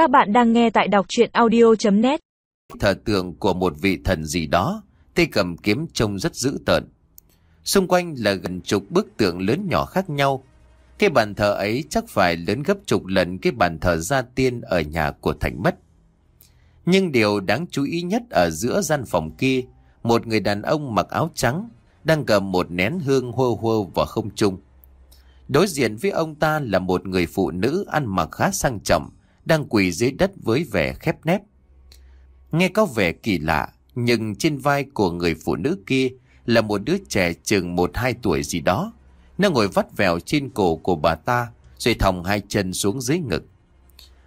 Các bạn đang nghe tại đọc chuyện audio.net thờ tượng của một vị thần gì đó, tay cầm kiếm trông rất dữ tợn. Xung quanh là gần chục bức tượng lớn nhỏ khác nhau. Cái bàn thờ ấy chắc phải lớn gấp chục lần cái bàn thờ gia tiên ở nhà của Thành mất. Nhưng điều đáng chú ý nhất ở giữa gian phòng kia, một người đàn ông mặc áo trắng đang cầm một nén hương hô hô vào không trung. Đối diện với ông ta là một người phụ nữ ăn mặc khá sang trọng, đang quỳ dưới đất với vẻ khép nép. Nghe có vẻ kỳ lạ, nhưng trên vai của người phụ nữ kia là một đứa trẻ chừng một hai tuổi gì đó. Nó ngồi vắt vẻo trên cổ của bà ta, rồi thòng hai chân xuống dưới ngực.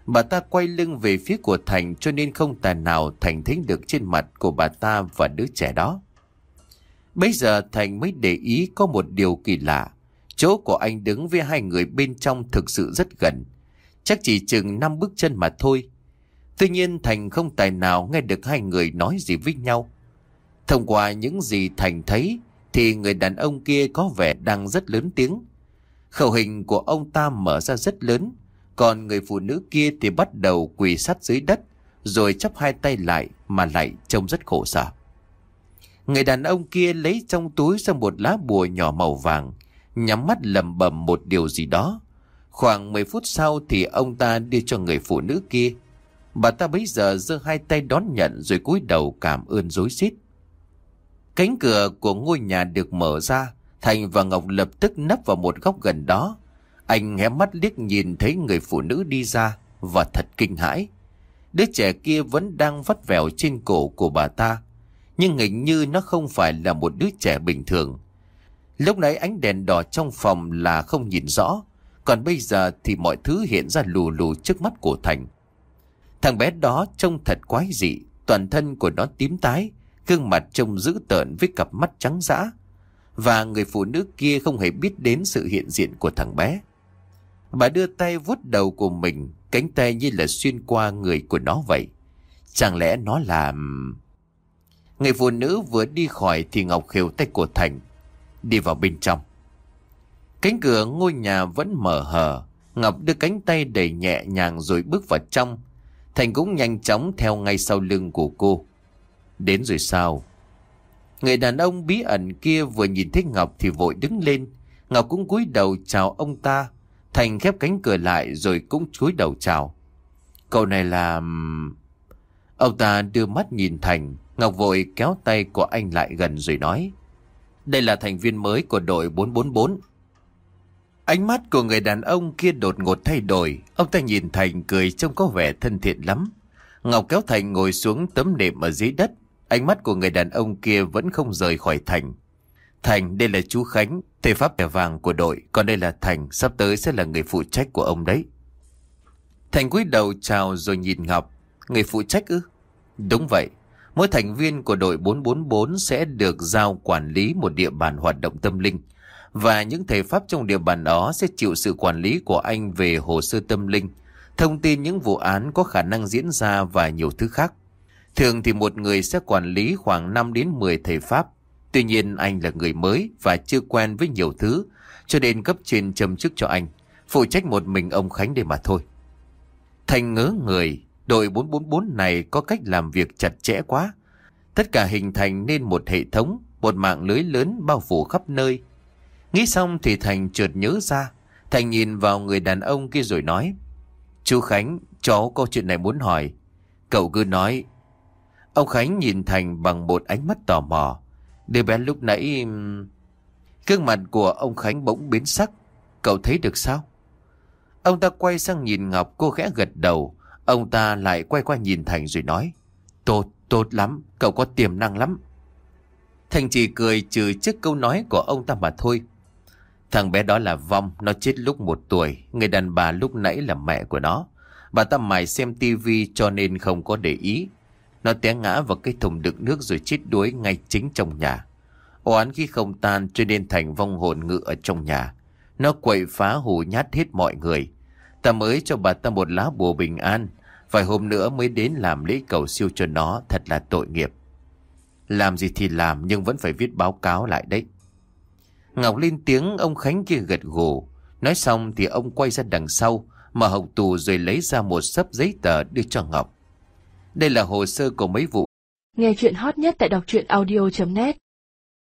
Bà ta quay lưng về phía của Thành cho nên không tài nào Thành thấy được trên mặt của bà ta và đứa trẻ đó. Bây giờ Thành mới để ý có một điều kỳ lạ. Chỗ của anh đứng với hai người bên trong thực sự rất gần. Chắc chỉ chừng năm bước chân mà thôi. Tuy nhiên Thành không tài nào nghe được hai người nói gì với nhau. Thông qua những gì Thành thấy thì người đàn ông kia có vẻ đang rất lớn tiếng. Khẩu hình của ông ta mở ra rất lớn, còn người phụ nữ kia thì bắt đầu quỳ sát dưới đất, rồi chắp hai tay lại mà lại trông rất khổ sở. Người đàn ông kia lấy trong túi ra một lá bùa nhỏ màu vàng, nhắm mắt lầm bầm một điều gì đó. Khoảng 10 phút sau thì ông ta đưa cho người phụ nữ kia. Bà ta bấy giờ giơ hai tay đón nhận rồi cúi đầu cảm ơn dối xít. Cánh cửa của ngôi nhà được mở ra, Thành và Ngọc lập tức nấp vào một góc gần đó. Anh hé mắt liếc nhìn thấy người phụ nữ đi ra và thật kinh hãi. Đứa trẻ kia vẫn đang vắt vẻo trên cổ của bà ta, nhưng hình như nó không phải là một đứa trẻ bình thường. Lúc nãy ánh đèn đỏ trong phòng là không nhìn rõ, còn bây giờ thì mọi thứ hiện ra lù lù trước mắt của Thành. Thằng bé đó trông thật quái dị, toàn thân của nó tím tái, gương mặt trông dữ tợn với cặp mắt trắng dã. Và người phụ nữ kia không hề biết đến sự hiện diện của thằng bé. Bà đưa tay vuốt đầu của mình, cánh tay như là xuyên qua người của nó vậy. Chẳng lẽ nó là... Người phụ nữ vừa đi khỏi thì Ngọc khều tay của Thành, đi vào bên trong. Cánh cửa ngôi nhà vẫn mở hờ, Ngọc đưa cánh tay đẩy nhẹ nhàng rồi bước vào trong. Thành cũng nhanh chóng theo ngay sau lưng của cô. Đến rồi sao? Người đàn ông bí ẩn kia vừa nhìn thấy Ngọc thì vội đứng lên. Ngọc cũng cúi đầu chào ông ta. Thành khép cánh cửa lại rồi cũng cúi đầu chào. Cậu này là... Ông ta đưa mắt nhìn Thành. Ngọc vội kéo tay của anh lại gần rồi nói. Đây là thành viên mới của đội 444. Ánh mắt của người đàn ông kia đột ngột thay đổi. Ông ta nhìn Thành cười trông có vẻ thân thiện lắm. Ngọc kéo Thành ngồi xuống tấm nệm ở dưới đất. Ánh mắt của người đàn ông kia vẫn không rời khỏi Thành. Thành, đây là chú Khánh, thầy pháp bè vàng của đội. Còn đây là Thành, sắp tới sẽ là người phụ trách của ông đấy. Thành cúi đầu chào rồi nhìn Ngọc. Người phụ trách ư? Đúng vậy. Mỗi thành viên của đội 444 sẽ được giao quản lý một địa bàn hoạt động tâm linh. Và những thầy pháp trong địa bàn đó sẽ chịu sự quản lý của anh về hồ sơ tâm linh, thông tin những vụ án có khả năng diễn ra và nhiều thứ khác. Thường thì một người sẽ quản lý khoảng 5 đến 10 thầy pháp. Tuy nhiên anh là người mới và chưa quen với nhiều thứ, cho nên cấp trên châm chức cho anh, phụ trách một mình ông Khánh để mà thôi. Thành ngớ người, đội 444 này có cách làm việc chặt chẽ quá. Tất cả hình thành nên một hệ thống, một mạng lưới lớn bao phủ khắp nơi. Nghĩ xong thì Thành chợt nhớ ra. Thành nhìn vào người đàn ông kia rồi nói. Chú Khánh, cháu có chuyện này muốn hỏi. Cậu cứ nói. Ông Khánh nhìn Thành bằng một ánh mắt tò mò. Đứa bé lúc nãy... Gương mặt của ông Khánh bỗng biến sắc. Cậu thấy được sao? Ông ta quay sang nhìn Ngọc cô khẽ gật đầu. Ông ta lại quay qua nhìn Thành rồi nói. Tốt, tốt lắm, cậu có tiềm năng lắm. Thành chỉ cười trừ trước câu nói của ông ta mà thôi. Thằng bé đó là Vong, nó chết lúc một tuổi, người đàn bà lúc nãy là mẹ của nó. Bà ta mải xem tivi cho nên không có để ý. Nó té ngã vào cái thùng đựng nước rồi chết đuối ngay chính trong nhà. Oán khi không tan cho nên thành vong hồn ngự ở trong nhà. Nó quậy phá hù nhát hết mọi người. Ta mới cho bà ta một lá bùa bình an. Vài hôm nữa mới đến làm lễ cầu siêu cho nó thật là tội nghiệp. Làm gì thì làm nhưng vẫn phải viết báo cáo lại đấy. Ngọc lên tiếng, ông Khánh kia gật gù. Nói xong thì ông quay ra đằng sau, mở hộp tù rồi lấy ra một sấp giấy tờ đưa cho Ngọc. Đây là hồ sơ của mấy vụ. Nghe chuyện hot nhất tại đọc truyện audio.net